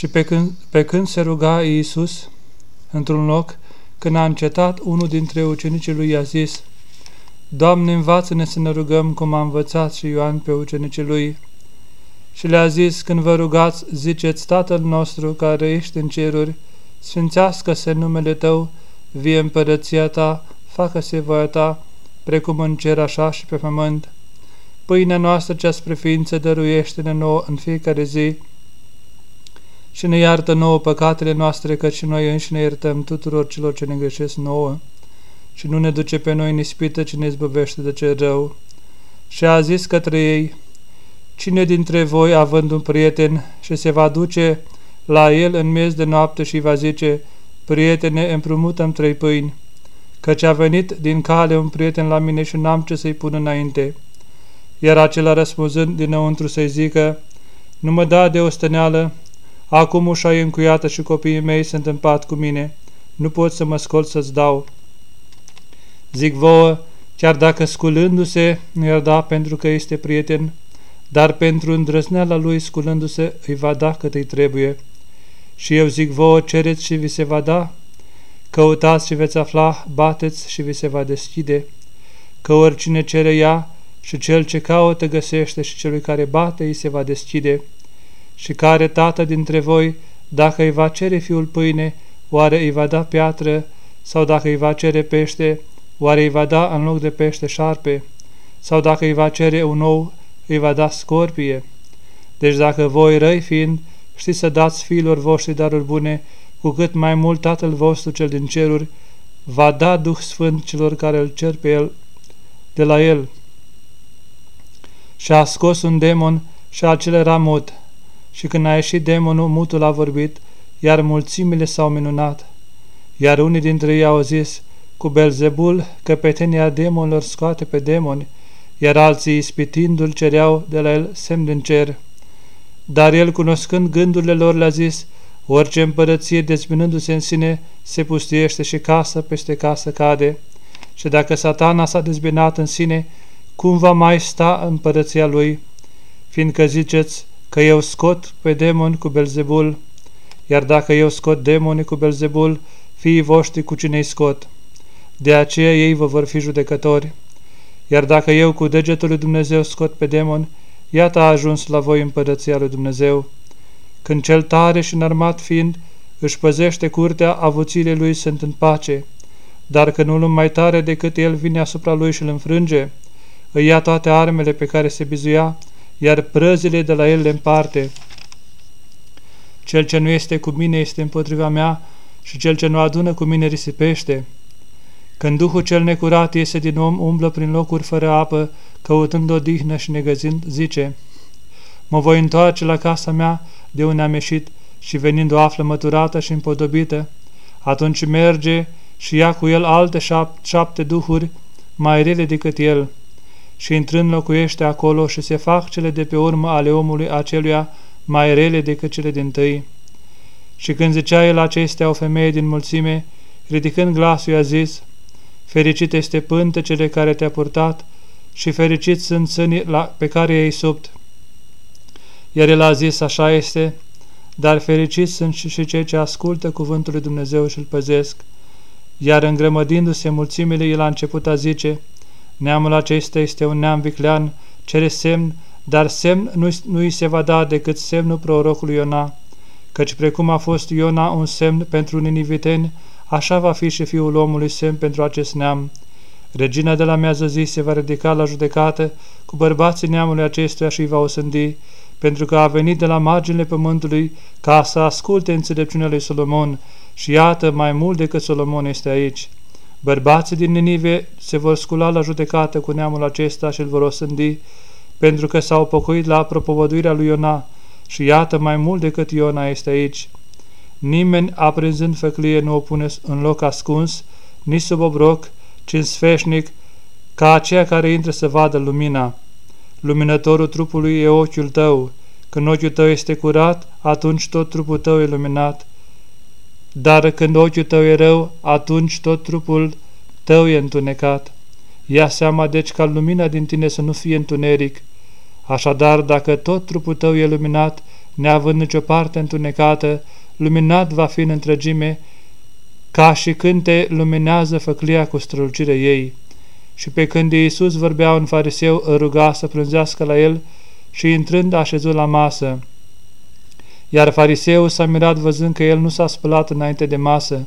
Și pe când, pe când se ruga Iisus într-un loc, când a încetat, unul dintre ucenicii lui i-a zis, Doamne, învață-ne să ne rugăm cum a învățat și Ioan pe ucenicii lui. Și le-a zis, când vă rugați, ziceți, Tatăl nostru care ești în ceruri, sfințească-se numele Tău, vie împărăția Ta, facă-se voia Ta, precum în cer așa și pe pământ. Pâinea noastră cea spre ființă dăruiește-ne nouă în fiecare zi și ne iartă nouă păcatele noastre, căci și noi înșine iertăm tuturor celor ce ne greșesc nouă și nu ne duce pe noi în ispită, ci ne izbăvește de cel rău. Și a zis către ei, Cine dintre voi, având un prieten și se va duce la el în miez de noapte și va zice, Prietene, împrumutăm trei pâini, căci a venit din cale un prieten la mine și n-am ce să-i pun înainte. Iar acela răspunzând dinăuntru să-i zică, Nu mă da de osteneală, acum ușa e încuiată și copiii mei sunt în pat cu mine, nu pot să mă scol să-ți dau. Zic vouă, chiar dacă sculându-se nu i-ar da pentru că este prieten, dar pentru îndrăzneala lui sculându-se îi va da cât îi trebuie. Și eu zic vouă, cereți și vi se va da, căutați și veți afla, bateți și vi se va deschide, că oricine cere ea și cel ce caută găsește și celui care bate îi se va deschide. Și care tată dintre voi, dacă îi va cere fiul pâine, oare îi va da piatră, sau dacă îi va cere pește, oare îi va da în loc de pește șarpe, sau dacă îi va cere un ou, îi va da scorpie. Deci dacă voi, răi fiind, știți să dați fiilor voștri daruri bune, cu cât mai mult Tatăl vostru cel din ceruri va da Duh Sfânt celor care îl cer pe el de la el. Și a scos un demon și acel era mut. Și când a ieșit demonul, mutul a vorbit, iar mulțimile s-au minunat. Iar unii dintre ei au zis, cu Belzebul, căpetenia demonilor scoate pe demoni, iar alții, ispitindu-l, cereau de la el semn din cer. Dar el, cunoscând gândurile lor, le-a zis, orice împărăție dezbinându-se în sine, se pustiește și casă peste casă cade. Și dacă satana s-a dezbinat în sine, cum va mai sta împărăția lui? Fiindcă ziceți că eu scot pe demoni cu Belzebul, iar dacă eu scot demonii cu Belzebul, fiii voștri cu cine-i scot? De aceea ei vă vor fi judecători. Iar dacă eu cu degetul lui Dumnezeu scot pe demon, iată a ajuns la voi împărăția lui Dumnezeu. Când cel tare și înarmat fiind își păzește curtea, avuțiile lui sunt în pace. Dar când unul mai tare decât el vine asupra lui și îl înfrânge, îi ia toate armele pe care se bizuia, iar prăzile de la el le împarte. Cel ce nu este cu mine este împotriva mea și cel ce nu adună cu mine risipește. Când Duhul cel necurat iese din om, umblă prin locuri fără apă, căutând odihnă și negăzind, zice, Mă voi întoarce la casa mea de unde am ieșit și venind o află măturată și împodobită, atunci merge și ia cu el alte șap șapte duhuri mai rele decât el și intrând locuiește acolo și se fac cele de pe urmă ale omului aceluia mai rele decât cele din tâi. Și când zicea el acestea o femeie din mulțime, ridicând glasul, i-a zis, Fericit este pântecele care te-a purtat și fericit sunt sânii la, pe care i-ai subt. Iar el a zis, așa este, dar fericiți sunt și, și cei ce ascultă cuvântul lui Dumnezeu și îl păzesc. Iar îngrămădindu-se mulțimile, el a început a zice, Neamul acesta este un neam viclean, cere semn, dar semn nu, nu se va da decât semnul prorocului Iona, căci precum a fost Iona un semn pentru niniviteni, așa va fi și fiul omului semn pentru acest neam. Regina de la miază zi se va ridica la judecată cu bărbații neamului acestuia și îi va osândi, pentru că a venit de la marginile pământului ca să asculte înțelepciunea lui Solomon și iată mai mult decât Solomon este aici. Bărbații din Ninive se vor scula la judecată cu neamul acesta și îl vor osândi, pentru că s-au pocăit la propovăduirea lui Iona și iată mai mult decât Iona este aici. Nimeni, aprinzând făclie, nu o pune în loc ascuns, nici sub obroc, ci în sfeșnic, ca aceea care intră să vadă lumina. Luminătorul trupului e ochiul tău. Când ochiul tău este curat, atunci tot trupul tău e luminat. Dar când ochiul tău e rău, atunci tot trupul tău e întunecat. Ia seama deci ca lumina din tine să nu fie întuneric. Așadar, dacă tot trupul tău e luminat, neavând nicio parte întunecată, luminat va fi în întregime, ca și când te luminează făclia cu strălucire ei. Și pe când Iisus vorbea un fariseu, îl ruga să prânzească la el și intrând așezut la masă. Iar fariseul s-a mirat văzând că el nu s-a spălat înainte de masă.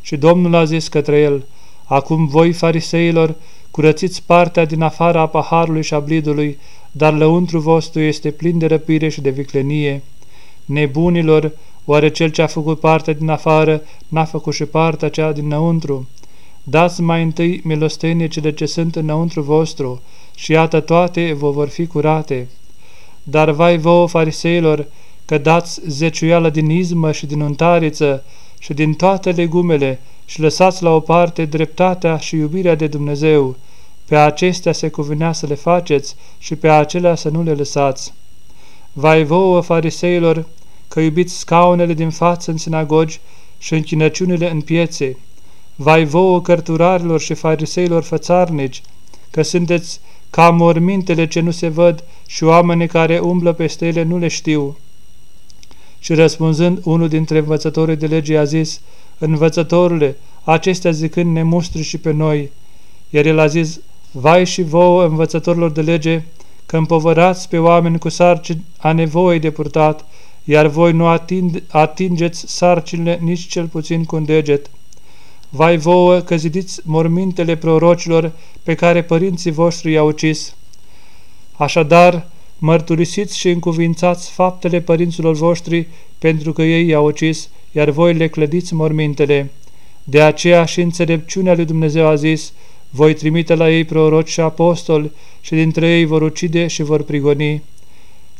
Și Domnul a zis către el, Acum voi, fariseilor, curățiți partea din afara a paharului și a blidului, dar lăuntru vostru este plin de răpire și de viclenie. Nebunilor, oare cel ce a făcut partea din afară n-a făcut și partea cea dinăuntru? Dați mai întâi milostenie cele ce sunt înăuntru vostru și iată toate vă vor fi curate. Dar vai vouă, fariseilor, că dați zeciuială din izmă și din untariță și din toate legumele și lăsați la o parte dreptatea și iubirea de Dumnezeu. Pe acestea se cuvinea să le faceți și pe acelea să nu le lăsați. Vai vouă, fariseilor, că iubiți scaunele din față în sinagogi și închinăciunile în piețe. Vai vouă, cărturarilor și fariseilor fățarnici, că sunteți ca mormintele ce nu se văd și oamenii care umblă peste ele nu le știu. Și răspunzând, unul dintre învățătorii de lege a zis, Învățătorule, acestea zicând ne mustri și pe noi. Iar el a zis, Vai și vouă, învățătorilor de lege, că împovărați pe oameni cu sarcini a nevoie de purtat, iar voi nu ating atingeți sarcinile nici cel puțin cu un deget. Vai vouă că zidiți mormintele prorocilor pe care părinții voștri i-au ucis. Așadar, mărturisiți și încuvințați faptele părinților voștri pentru că ei i-au ucis, iar voi le clădiți mormintele. De aceea și înțelepciunea lui Dumnezeu a zis, voi trimite la ei proroci și apostoli și dintre ei vor ucide și vor prigoni,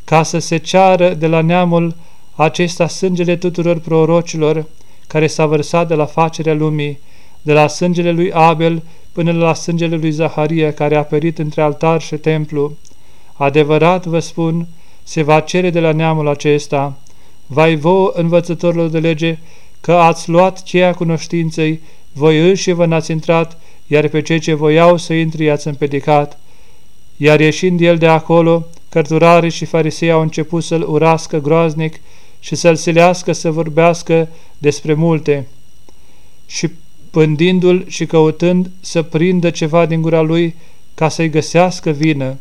ca să se ceară de la neamul acesta sângele tuturor prorocilor care s-a vărsat de la facerea lumii, de la sângele lui Abel până la sângele lui Zaharia care a perit între altar și templu. Adevărat vă spun, se va cere de la neamul acesta, vai vouă învățătorilor de lege, că ați luat cheia cunoștinței, voi înși vă n-ați intrat, iar pe cei ce voiau să intri i-ați împedicat. Iar ieșind el de acolo, cărturarii și farisei au început să-l urască groaznic și să-l silească să vorbească despre multe. Și pândindu-l și căutând să prindă ceva din gura lui ca să-i găsească vină,